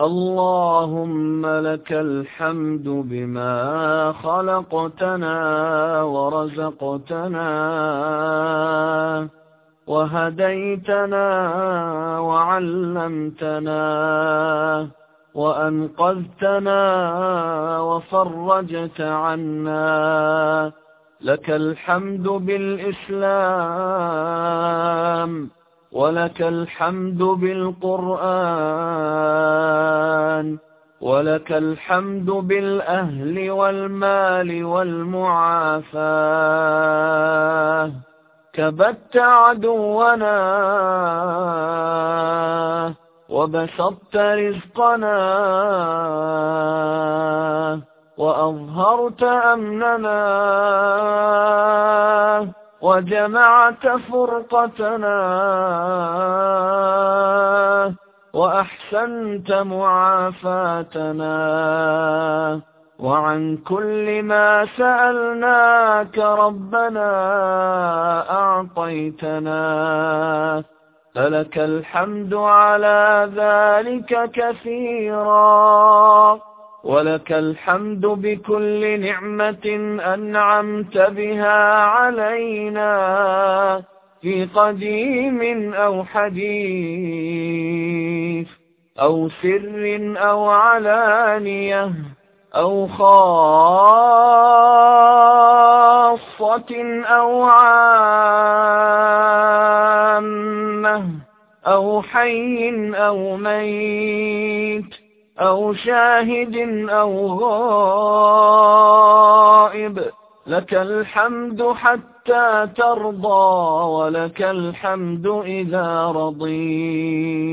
اللهم لك الحمد بما خلقتنا ورزقتنا وهديتنا وعلمتنا وأنقذتنا وفرجت عنا لك الحمد بالإسلام ولك الحمد بالقرآن ولك الحمد بالأهل والمال والمعافاة. كبت عدونا وبسطت رزقنا وأظهرت أمننا وجمعت فرقتنا. وأحسنت معافاتنا وعن كل ما سألناك ربنا أعطيتنا فلك الحمد على ذلك كثيرا ولك الحمد بكل نعمة أنعمت بها علينا في قديم أو حديث أو سر أو علانية أو خاصة أو عامة أو حي أو ميت أو شاهد أو غائب لك الحمد حتى ترضى ولك الحمد إذا رضيت.